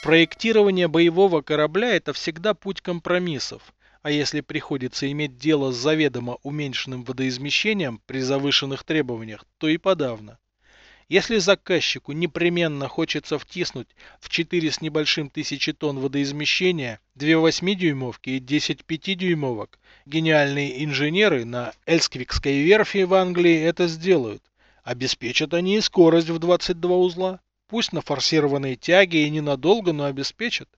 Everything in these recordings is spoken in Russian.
Проектирование боевого корабля – это всегда путь компромиссов, а если приходится иметь дело с заведомо уменьшенным водоизмещением при завышенных требованиях, то и подавно. Если заказчику непременно хочется втиснуть в 4 с небольшим тысячи тонн водоизмещения 2 8-дюймовки и 10 5-дюймовок, гениальные инженеры на Эльсквикской верфи в Англии это сделают. Обеспечат они и скорость в 22 узла. Пусть на форсированной тяге и ненадолго, но обеспечат.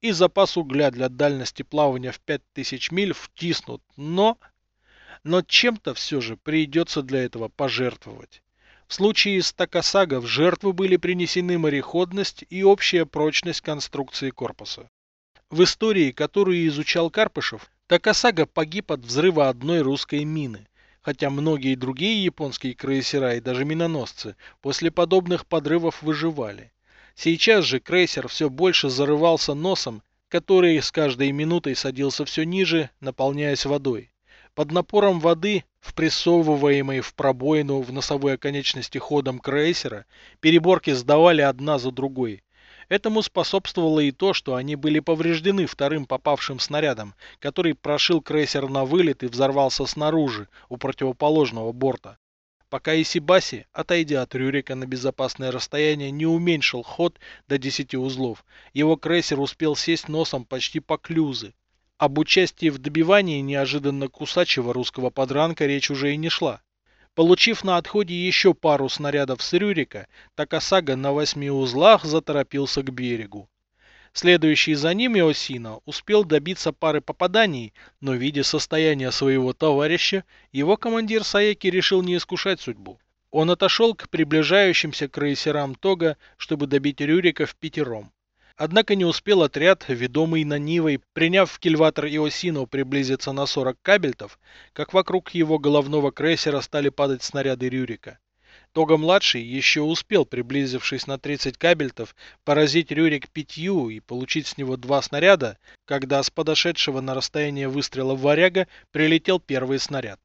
И запас угля для дальности плавания в 5000 миль втиснут, но... Но чем-то все же придется для этого пожертвовать. В случае с Такасага в жертву были принесены мореходность и общая прочность конструкции корпуса. В истории, которую изучал Карпышев, Такасага погиб от взрыва одной русской мины, хотя многие другие японские крейсера и даже миноносцы после подобных подрывов выживали. Сейчас же крейсер все больше зарывался носом, который с каждой минутой садился все ниже, наполняясь водой. Под напором воды, впрессовываемой в пробоину в носовой оконечности ходом крейсера, переборки сдавали одна за другой. Этому способствовало и то, что они были повреждены вторым попавшим снарядом, который прошил крейсер на вылет и взорвался снаружи, у противоположного борта. Пока Исибаси, отойдя от Рюрика на безопасное расстояние, не уменьшил ход до 10 узлов, его крейсер успел сесть носом почти по клюзы, об участии в добивании неожиданно кусачего русского подранка речь уже и не шла. Получив на отходе еще пару снарядов с Рюрика, Такасага на восьми узлах заторопился к берегу. Следующий за ним Иосино успел добиться пары попаданий, но видя состояние своего товарища, его командир Саеки решил не искушать судьбу. Он отошел к приближающимся крейсерам Тога, чтобы добить Рюрика в пятером. Однако не успел отряд, ведомый на Нивой, приняв в кильватор Иосину приблизиться на 40 кабельтов, как вокруг его головного крейсера стали падать снаряды Рюрика. Тога-младший еще успел, приблизившись на 30 кабельтов, поразить Рюрик пятью и получить с него два снаряда, когда с подошедшего на расстояние выстрела варяга прилетел первый снаряд.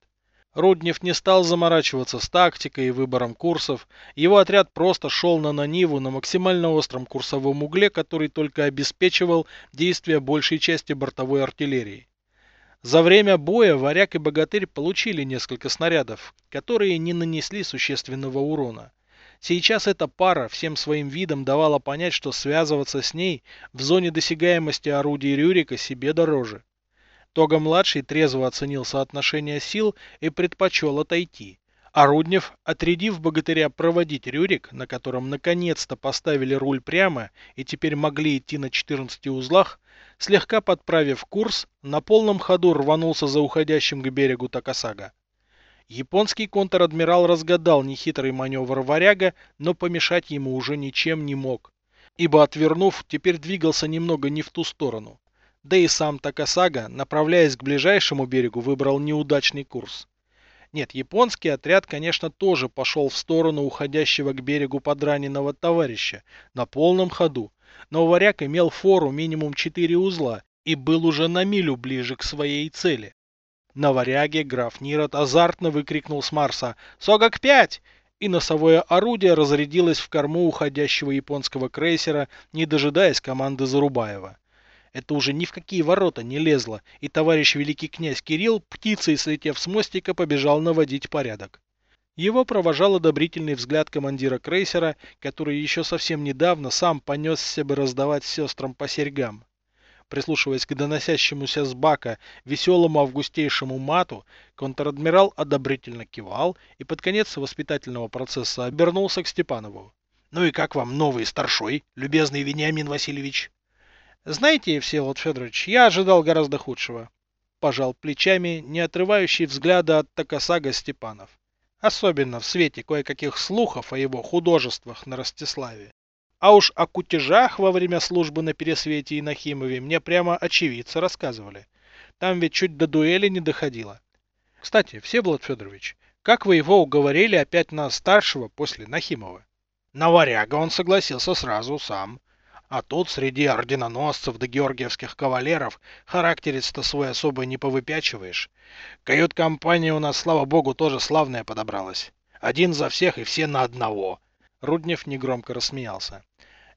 Руднев не стал заморачиваться с тактикой и выбором курсов. Его отряд просто шел на Наниву на максимально остром курсовом угле, который только обеспечивал действия большей части бортовой артиллерии. За время боя Варяг и Богатырь получили несколько снарядов, которые не нанесли существенного урона. Сейчас эта пара всем своим видом давала понять, что связываться с ней в зоне досягаемости орудий Рюрика себе дороже. Тога-младший трезво оценил соотношение сил и предпочел отойти. А Руднев, отрядив богатыря проводить Рюрик, на котором наконец-то поставили руль прямо и теперь могли идти на 14 узлах, слегка подправив курс, на полном ходу рванулся за уходящим к берегу Такасага. Японский контр-адмирал разгадал нехитрый маневр варяга, но помешать ему уже ничем не мог, ибо отвернув, теперь двигался немного не в ту сторону. Да и сам Такасага, направляясь к ближайшему берегу, выбрал неудачный курс. Нет, японский отряд, конечно, тоже пошел в сторону уходящего к берегу подраненного товарища на полном ходу, но варяг имел фору минимум 4 узла и был уже на милю ближе к своей цели. На варяге граф Нирот азартно выкрикнул с Марса «Согок 5!» и носовое орудие разрядилось в корму уходящего японского крейсера, не дожидаясь команды Зарубаева. Это уже ни в какие ворота не лезло, и товарищ великий князь Кирилл, птицей слетев с мостика, побежал наводить порядок. Его провожал одобрительный взгляд командира крейсера, который еще совсем недавно сам понесся бы раздавать сестрам по серьгам. Прислушиваясь к доносящемуся с бака веселому августейшему мату, контр-адмирал одобрительно кивал и под конец воспитательного процесса обернулся к Степанову. «Ну и как вам новый старшой, любезный Вениамин Васильевич?» Знаете, Всеволод Федорович, я ожидал гораздо худшего. Пожал плечами, не отрывающий взгляда от Такасага Степанов. Особенно в свете кое-каких слухов о его художествах на Ростиславе. А уж о кутежах во время службы на Пересвете и Нахимове мне прямо очевидцы рассказывали. Там ведь чуть до дуэли не доходило. Кстати, Всеволод Федорович, как вы его уговорили опять на старшего после Нахимова? На варяга он согласился сразу сам. А тут среди орденоносцев да георгиевских кавалеров характерец-то свой особо не повыпячиваешь. Кают-компания у нас, слава богу, тоже славная подобралась. Один за всех и все на одного. Руднев негромко рассмеялся.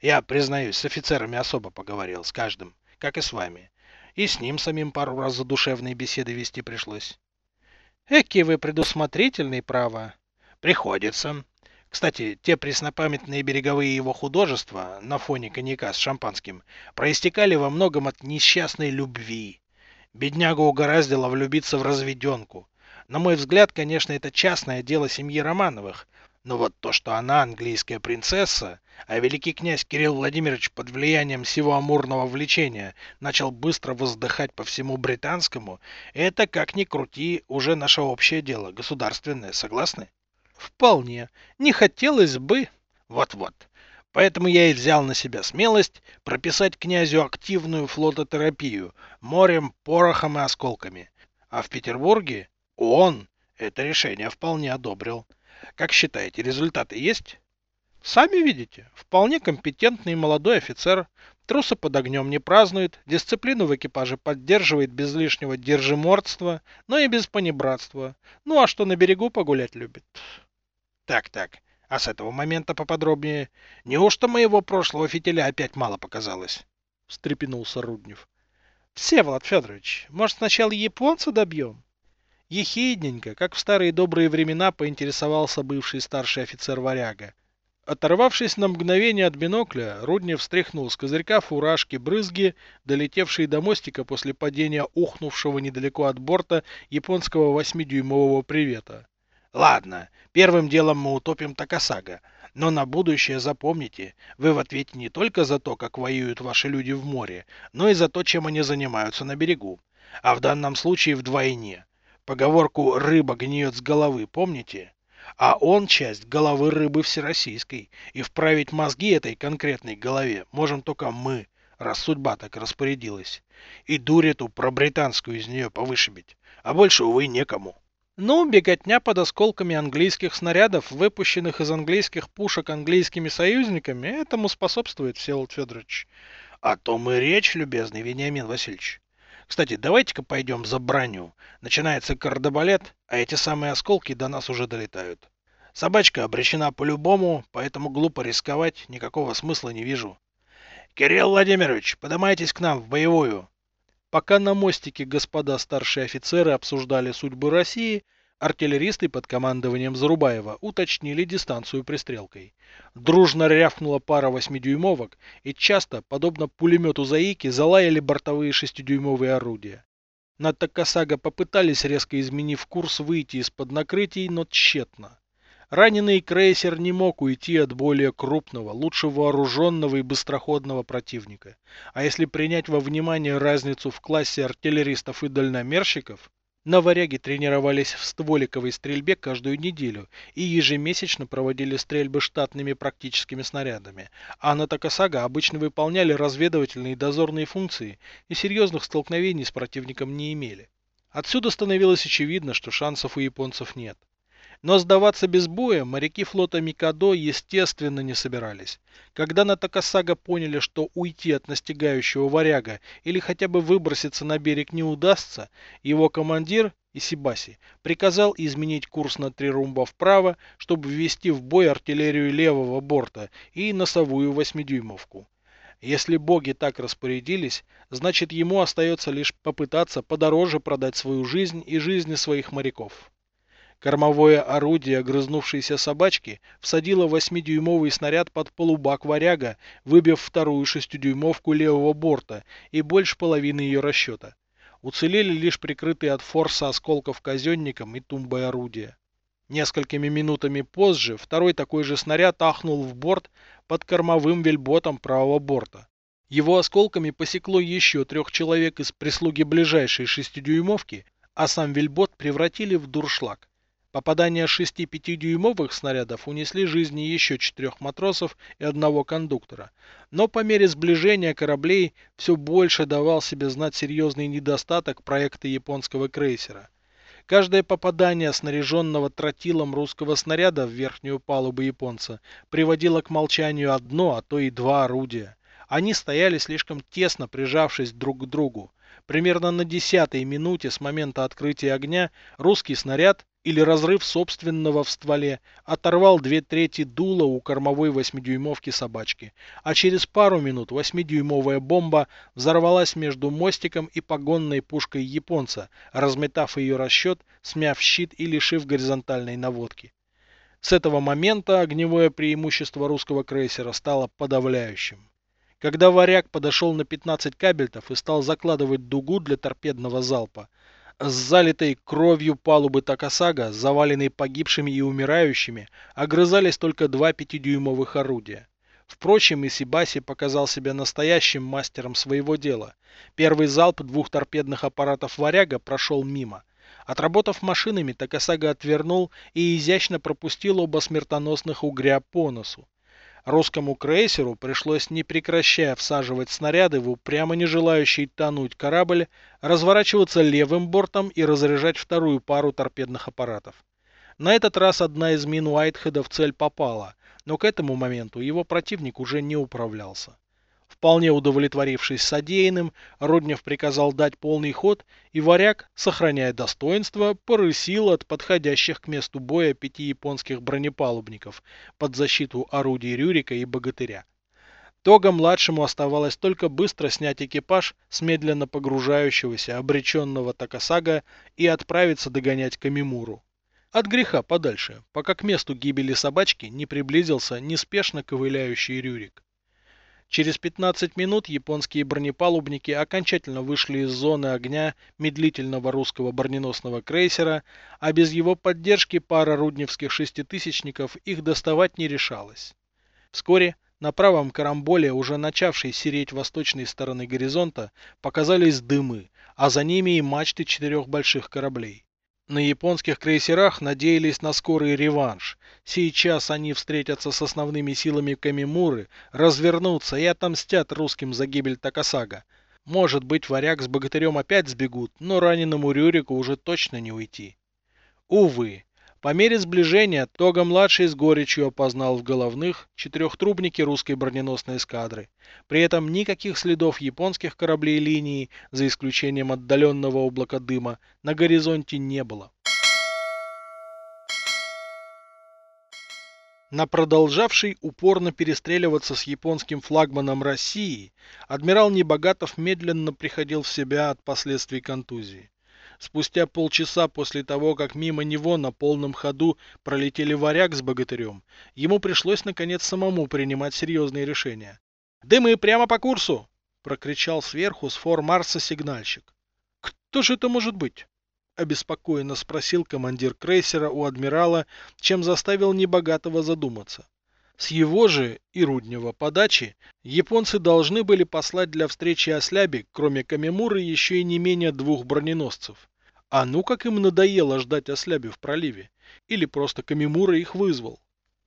Я, признаюсь, с офицерами особо поговорил, с каждым, как и с вами. И с ним самим пару раз задушевные беседы вести пришлось. Эки вы предусмотрительный, право. Приходится. Кстати, те преснопамятные береговые его художества на фоне коньяка с шампанским проистекали во многом от несчастной любви. Беднягу угораздило влюбиться в разведенку. На мой взгляд, конечно, это частное дело семьи Романовых, но вот то, что она английская принцесса, а великий князь Кирилл Владимирович под влиянием всего амурного влечения начал быстро воздыхать по всему британскому, это, как ни крути, уже наше общее дело, государственное, согласны? Вполне. Не хотелось бы. Вот-вот. Поэтому я и взял на себя смелость прописать князю активную флототерапию морем, порохом и осколками. А в Петербурге он это решение вполне одобрил. Как считаете, результаты есть? Сами видите, вполне компетентный молодой офицер, трусы под огнем не празднует, дисциплину в экипаже поддерживает без лишнего держимордства, но и без понебратства. Ну а что на берегу погулять любит. Так-так, а с этого момента поподробнее. Неужто моего прошлого фитиля опять мало показалось? Встрепенулся Руднев. Всеволод Федорович, может сначала японца добьем? Ехидненько, как в старые добрые времена, поинтересовался бывший старший офицер варяга. Оторвавшись на мгновение от бинокля, Руднев встряхнул с козырька фуражки брызги, долетевшие до мостика после падения ухнувшего недалеко от борта японского восьмидюймового привета. Ладно, первым делом мы утопим Такасага, но на будущее запомните, вы в ответе не только за то, как воюют ваши люди в море, но и за то, чем они занимаются на берегу. А в данном случае вдвойне. Поговорку «рыба гниет с головы» помните? А он часть головы рыбы всероссийской, и вправить мозги этой конкретной голове можем только мы, раз судьба так распорядилась. И дурь эту пробританскую из нее повышибить, а больше, увы, некому. Ну, беготня под осколками английских снарядов, выпущенных из английских пушек английскими союзниками, этому способствует, Всеволод Федорович. О том и речь, любезный Вениамин Васильевич. Кстати, давайте-ка пойдем за броню. Начинается кардебалет, а эти самые осколки до нас уже долетают. Собачка обречена по-любому, поэтому глупо рисковать, никакого смысла не вижу. Кирилл Владимирович, поднимайтесь к нам в боевую. Пока на мостике господа старшие офицеры обсуждали судьбы России, Артиллеристы под командованием Зарубаева уточнили дистанцию пристрелкой. Дружно рявкнула пара восьмидюймовок и часто, подобно пулемету Заики, залаяли бортовые шестидюймовые орудия. На Такасага попытались, резко изменив курс, выйти из-под накрытий, но тщетно. Раненый крейсер не мог уйти от более крупного, лучше вооруженного и быстроходного противника. А если принять во внимание разницу в классе артиллеристов и дальномерщиков, на варяге тренировались в стволиковой стрельбе каждую неделю и ежемесячно проводили стрельбы штатными практическими снарядами, а на Такасага обычно выполняли разведывательные и дозорные функции и серьезных столкновений с противником не имели. Отсюда становилось очевидно, что шансов у японцев нет. Но сдаваться без боя моряки флота Микадо естественно не собирались. Когда на Такасага поняли, что уйти от настигающего варяга или хотя бы выброситься на берег не удастся, его командир Исибаси приказал изменить курс на три румба вправо, чтобы ввести в бой артиллерию левого борта и носовую восьмидюймовку. Если боги так распорядились, значит ему остается лишь попытаться подороже продать свою жизнь и жизни своих моряков. Кормовое орудие огрызнувшейся собачки всадило восьмидюймовый снаряд под полубак варяга, выбив вторую шестидюймовку левого борта и больше половины ее расчета. Уцелели лишь прикрытые от форса осколков казенником и тумбой орудия. Несколькими минутами позже второй такой же снаряд ахнул в борт под кормовым вельботом правого борта. Его осколками посекло еще трех человек из прислуги ближайшей шестидюймовки, а сам вельбот превратили в дуршлаг. Попадания шести пятидюймовых снарядов унесли жизни еще четырех матросов и одного кондуктора. Но по мере сближения кораблей все больше давал себе знать серьезный недостаток проекта японского крейсера. Каждое попадание снаряженного тротилом русского снаряда в верхнюю палубу японца приводило к молчанию одно, а то и два орудия. Они стояли слишком тесно прижавшись друг к другу. Примерно на десятой минуте с момента открытия огня русский снаряд или разрыв собственного в стволе оторвал две трети дула у кормовой восьмидюймовки собачки, а через пару минут восьмидюймовая бомба взорвалась между мостиком и погонной пушкой японца, разметав ее расчет, смяв щит и лишив горизонтальной наводки. С этого момента огневое преимущество русского крейсера стало подавляющим. Когда варяг подошел на 15 кабельтов и стал закладывать дугу для торпедного залпа, с залитой кровью палубы Такасага, заваленной погибшими и умирающими, огрызались только два пятидюймовых орудия. Впрочем, Исибаси показал себя настоящим мастером своего дела. Первый залп двух торпедных аппаратов «Варяга» прошел мимо. Отработав машинами, Такасага отвернул и изящно пропустил оба смертоносных угря по носу. Русскому крейсеру пришлось, не прекращая всаживать снаряды в упрямо не желающий тонуть корабль, разворачиваться левым бортом и разряжать вторую пару торпедных аппаратов. На этот раз одна из мин Уайтхеда в цель попала, но к этому моменту его противник уже не управлялся. Вполне удовлетворившись содеянным, Руднев приказал дать полный ход, и варяг, сохраняя достоинство, порысил от подходящих к месту боя пяти японских бронепалубников под защиту орудий Рюрика и Богатыря. Тога-младшему оставалось только быстро снять экипаж с медленно погружающегося обреченного Такасага и отправиться догонять Камимуру. От греха подальше, пока к месту гибели собачки не приблизился неспешно ковыляющий Рюрик. Через 15 минут японские бронепалубники окончательно вышли из зоны огня медлительного русского броненосного крейсера, а без его поддержки пара рудневских шеститысячников их доставать не решалась. Вскоре на правом карамболе, уже начавшей сереть восточной стороны горизонта, показались дымы, а за ними и мачты четырех больших кораблей. На японских крейсерах надеялись на скорый реванш. Сейчас они встретятся с основными силами Камимуры, развернутся и отомстят русским за гибель Такасага. Может быть, варяг с богатырем опять сбегут, но раненому Рюрику уже точно не уйти. Увы, по мере сближения Тога-младший с горечью опознал в головных четырехтрубники русской броненосной эскадры. При этом никаких следов японских кораблей линии, за исключением отдаленного облака дыма, на горизонте не было. На продолжавший упорно перестреливаться с японским флагманом России, адмирал Небогатов медленно приходил в себя от последствий контузии. Спустя полчаса после того, как мимо него на полном ходу пролетели варяг с богатырем, ему пришлось наконец самому принимать серьезные решения. «Дымы прямо по курсу!» — прокричал сверху с фор Марса сигнальщик. «Кто же это может быть?» — обеспокоенно спросил командир крейсера у адмирала, чем заставил небогатого задуматься. С его же и Руднева подачи японцы должны были послать для встречи Осляби, кроме Камемуры, еще и не менее двух броненосцев. А ну как им надоело ждать Осляби в проливе. Или просто Камемура их вызвал.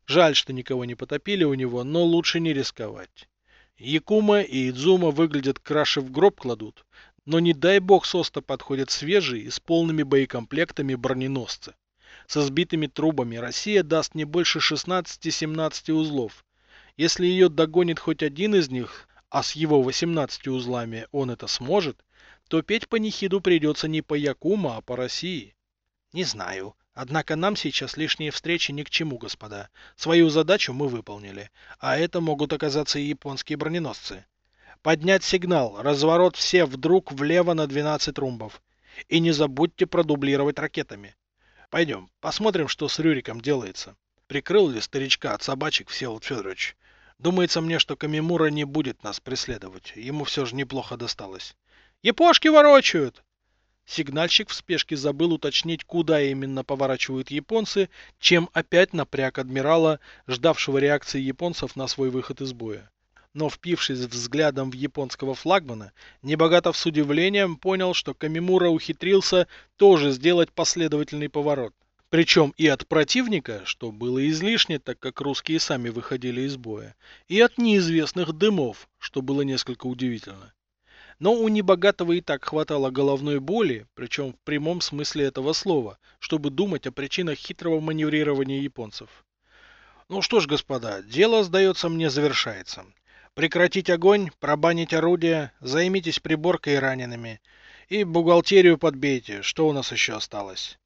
Жаль, что никого не потопили у него, но лучше не рисковать. Якума и Идзума выглядят краше в гроб кладут, но не дай бог Соста подходят свежие и с полными боекомплектами броненосцы. Со сбитыми трубами Россия даст не больше 16-17 узлов. Если ее догонит хоть один из них, а с его 18 узлами он это сможет, то петь по Нихиду придется не по Якума, а по России. Не знаю. Однако нам сейчас лишние встречи ни к чему, господа. Свою задачу мы выполнили, а это могут оказаться и японские броненосцы. Поднять сигнал, разворот все вдруг влево на 12 румбов. И не забудьте продублировать ракетами. Пойдем, посмотрим, что с Рюриком делается. Прикрыл ли старичка от собачек Всеволод Федорович? Думается мне, что Камимура не будет нас преследовать. Ему все же неплохо досталось. Япошки ворочают! Сигнальщик в спешке забыл уточнить, куда именно поворачивают японцы, чем опять напряг адмирала, ждавшего реакции японцев на свой выход из боя но впившись взглядом в японского флагмана, Небогатов с удивлением понял, что Камимура ухитрился тоже сделать последовательный поворот. Причем и от противника, что было излишне, так как русские сами выходили из боя, и от неизвестных дымов, что было несколько удивительно. Но у Небогатого и так хватало головной боли, причем в прямом смысле этого слова, чтобы думать о причинах хитрого маневрирования японцев. Ну что ж, господа, дело, сдается мне, завершается. Прекратить огонь, пробанить орудия, займитесь приборкой и ранеными. И бухгалтерию подбейте, что у нас еще осталось.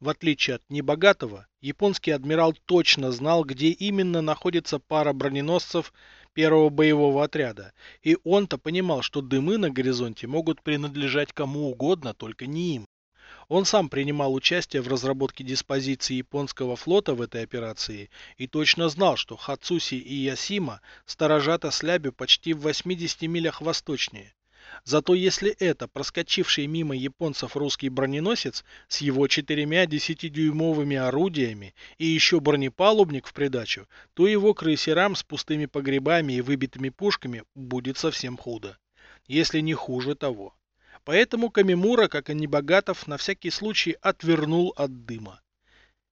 В отличие от небогатого, японский адмирал точно знал, где именно находится пара броненосцев первого боевого отряда, и он-то понимал, что дымы на горизонте могут принадлежать кому угодно, только не им. Он сам принимал участие в разработке диспозиции японского флота в этой операции и точно знал, что Хацуси и Ясима сторожат Ослябю почти в 80 милях восточнее. Зато если это проскочивший мимо японцев русский броненосец с его четырьмя десятидюймовыми орудиями и еще бронепалубник в придачу, то его крейсерам с пустыми погребами и выбитыми пушками будет совсем худо. Если не хуже того. Поэтому Камимура, как и Небогатов, на всякий случай отвернул от дыма.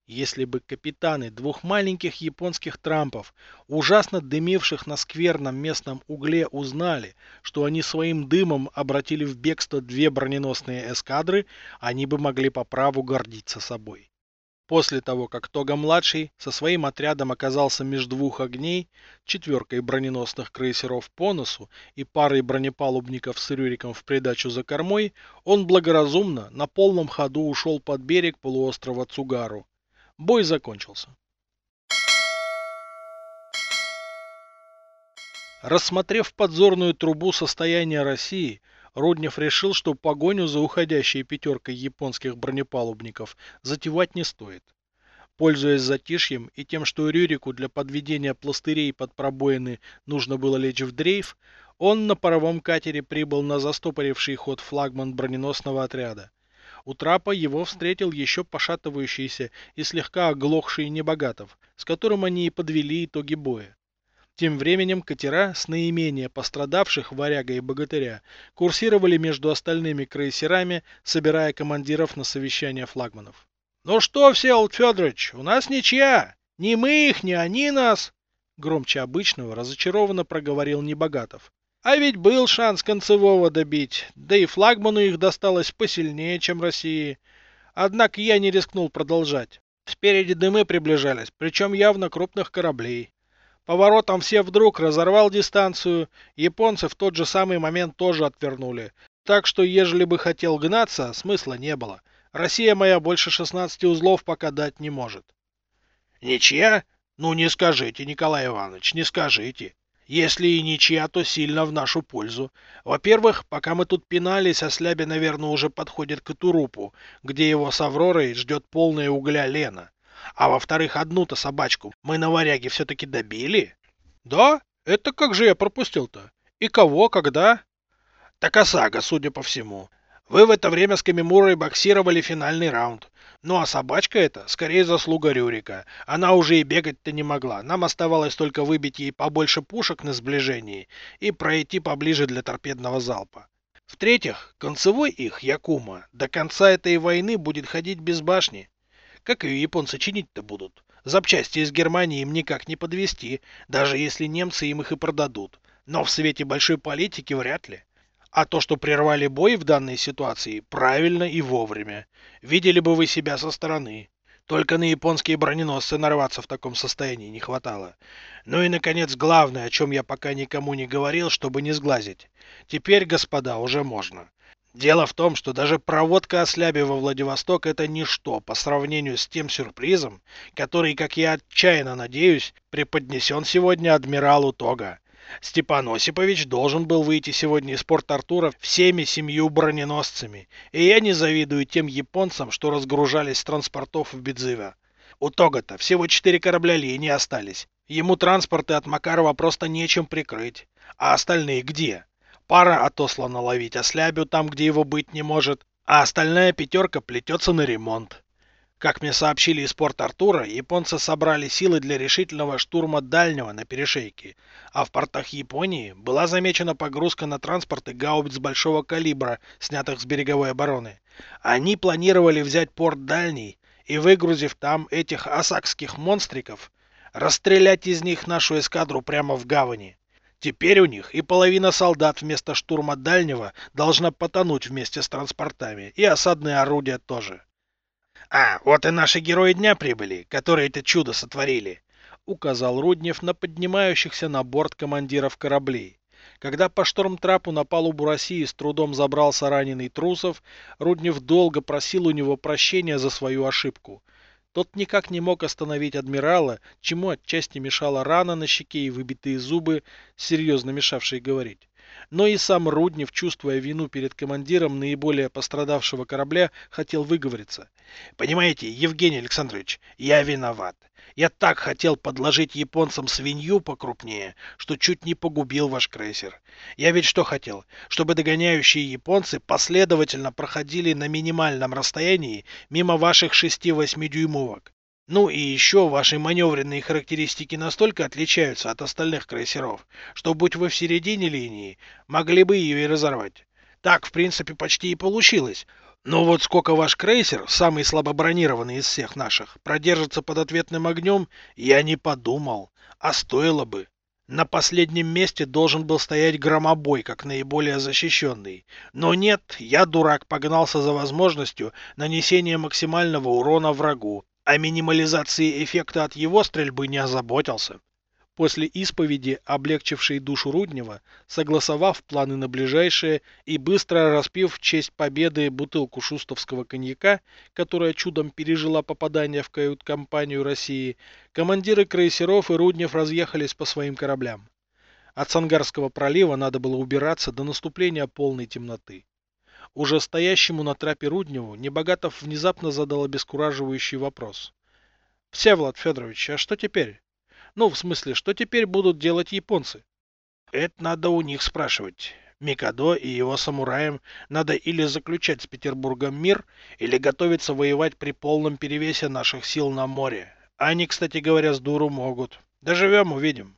Если бы капитаны двух маленьких японских трампов, ужасно дымивших на скверном местном угле, узнали, что они своим дымом обратили в бегство две броненосные эскадры, они бы могли по праву гордиться собой. После того, как Тога-младший со своим отрядом оказался между двух огней, четверкой броненосных крейсеров по носу и парой бронепалубников с Рюриком в придачу за кормой, он благоразумно на полном ходу ушел под берег полуострова Цугару, Бой закончился. Рассмотрев подзорную трубу состояния России, Руднев решил, что погоню за уходящей пятеркой японских бронепалубников затевать не стоит. Пользуясь затишьем и тем, что Рюрику для подведения пластырей под пробоины нужно было лечь в дрейф, он на паровом катере прибыл на застопоривший ход флагман броненосного отряда. У трапа его встретил еще пошатывающийся и слегка оглохший Небогатов, с которым они и подвели итоги боя. Тем временем катера с наименее пострадавших варяга и богатыря курсировали между остальными крейсерами, собирая командиров на совещание флагманов. «Ну что, Всеволод Федорович, у нас ничья! Ни мы их, ни они нас!» Громче обычного разочарованно проговорил Небогатов. А ведь был шанс концевого добить, да и флагману их досталось посильнее, чем России. Однако я не рискнул продолжать. Спереди дымы приближались, причем явно крупных кораблей. Поворотом все вдруг разорвал дистанцию, японцы в тот же самый момент тоже отвернули. Так что, ежели бы хотел гнаться, смысла не было. Россия моя больше 16 узлов пока дать не может. Ничья? Ну не скажите, Николай Иванович, не скажите. Если и ничья, то сильно в нашу пользу. Во-первых, пока мы тут пинались, Ослябе, наверное, уже подходит к Турупу, где его с Авророй ждет полная угля Лена. А во-вторых, одну-то собачку мы на варяге все-таки добили. Да? Это как же я пропустил-то? И кого, когда? Так Осага, судя по всему. Вы в это время с Камимурой боксировали финальный раунд. Ну а собачка эта, скорее заслуга Рюрика. Она уже и бегать-то не могла. Нам оставалось только выбить ей побольше пушек на сближении и пройти поближе для торпедного залпа. В-третьих, концевой их, Якума, до конца этой войны будет ходить без башни. Как ее японцы чинить-то будут? Запчасти из Германии им никак не подвести, даже если немцы им их и продадут. Но в свете большой политики вряд ли. А то, что прервали бой в данной ситуации, правильно и вовремя. Видели бы вы себя со стороны. Только на японские броненосцы нарваться в таком состоянии не хватало. Ну и, наконец, главное, о чем я пока никому не говорил, чтобы не сглазить. Теперь, господа, уже можно. Дело в том, что даже проводка Осляби во Владивосток это ничто по сравнению с тем сюрпризом, который, как я отчаянно надеюсь, преподнесен сегодня адмиралу Тога. Степан Осипович должен был выйти сегодня из Порт-Артура всеми семью броненосцами, и я не завидую тем японцам, что разгружались с транспортов в Бедзыве. У Тога-то всего четыре корабля линии остались. Ему транспорты от Макарова просто нечем прикрыть. А остальные где? Пара отослана ловить ослябю там, где его быть не может, а остальная пятерка плетется на ремонт. Как мне сообщили из Порт-Артура, японцы собрали силы для решительного штурма дальнего на перешейке, а в портах Японии была замечена погрузка на транспорты гаубиц большого калибра, снятых с береговой обороны. Они планировали взять порт дальний и, выгрузив там этих осакских монстриков, расстрелять из них нашу эскадру прямо в гавани. Теперь у них и половина солдат вместо штурма дальнего должна потонуть вместе с транспортами, и осадные орудия тоже. «А, вот и наши герои дня прибыли, которые это чудо сотворили», — указал Руднев на поднимающихся на борт командиров кораблей. Когда по штормтрапу на палубу России с трудом забрался раненый Трусов, Руднев долго просил у него прощения за свою ошибку. Тот никак не мог остановить адмирала, чему отчасти мешала рана на щеке и выбитые зубы, серьезно мешавшие говорить. Но и сам Руднев, чувствуя вину перед командиром наиболее пострадавшего корабля, хотел выговориться. «Понимаете, Евгений Александрович, я виноват. Я так хотел подложить японцам свинью покрупнее, что чуть не погубил ваш крейсер. Я ведь что хотел? Чтобы догоняющие японцы последовательно проходили на минимальном расстоянии мимо ваших 6-8 дюймовок. Ну и еще ваши маневренные характеристики настолько отличаются от остальных крейсеров, что будь вы в середине линии, могли бы ее и разорвать. Так, в принципе, почти и получилось. Но вот сколько ваш крейсер, самый слабо бронированный из всех наших, продержится под ответным огнем, я не подумал. А стоило бы. На последнем месте должен был стоять громобой, как наиболее защищенный. Но нет, я, дурак, погнался за возможностью нанесения максимального урона врагу, а минимализации эффекта от его стрельбы не озаботился. После исповеди, облегчившей душу Руднева, согласовав планы на ближайшее и быстро распив в честь победы бутылку шустовского коньяка, которая чудом пережила попадание в кают-компанию России, командиры крейсеров и Руднев разъехались по своим кораблям. От Сангарского пролива надо было убираться до наступления полной темноты. Уже стоящему на трапе Рудневу Небогатов внезапно задал обескураживающий вопрос. «Всеволод Федорович, а что теперь?» Ну, в смысле, что теперь будут делать японцы? Это надо у них спрашивать. Микадо и его самураям надо или заключать с Петербургом мир, или готовиться воевать при полном перевесе наших сил на море. Они, кстати говоря, с дуру могут. Доживем, увидим.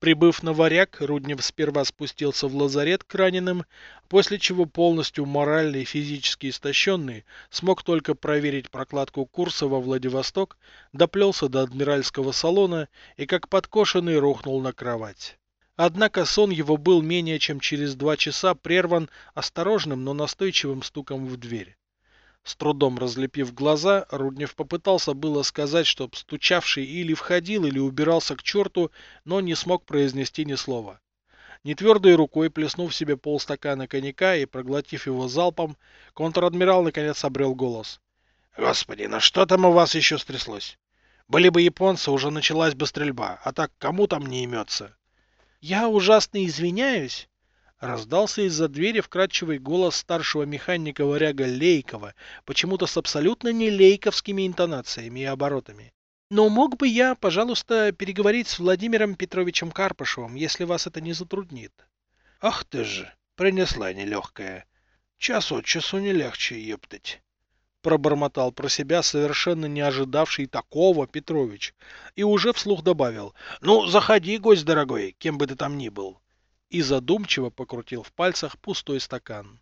Прибыв на варяг, Руднев сперва спустился в лазарет к раненым, после чего полностью морально и физически истощенный смог только проверить прокладку курса во Владивосток, доплелся до адмиральского салона и как подкошенный рухнул на кровать. Однако сон его был менее чем через два часа прерван осторожным, но настойчивым стуком в дверь. С трудом разлепив глаза, Руднев попытался было сказать, чтоб стучавший или входил, или убирался к черту, но не смог произнести ни слова. Нетвердой рукой, плеснув себе полстакана коньяка и проглотив его залпом, контр-адмирал наконец обрел голос. «Господи, на что там у вас еще стряслось? Были бы японцы, уже началась бы стрельба, а так кому там не имется?» «Я ужасно извиняюсь», Раздался из-за двери вкрадчивый голос старшего механика варяга Лейкова, почему-то с абсолютно не лейковскими интонациями и оборотами. Но мог бы я, пожалуйста, переговорить с Владимиром Петровичем Карпышевым, если вас это не затруднит? Ах ты же, принесла нелегкая. Час от часу не легче, ептать. Пробормотал про себя совершенно не ожидавший такого Петрович. И уже вслух добавил. Ну, заходи, гость дорогой, кем бы ты там ни был и задумчиво покрутил в пальцах пустой стакан.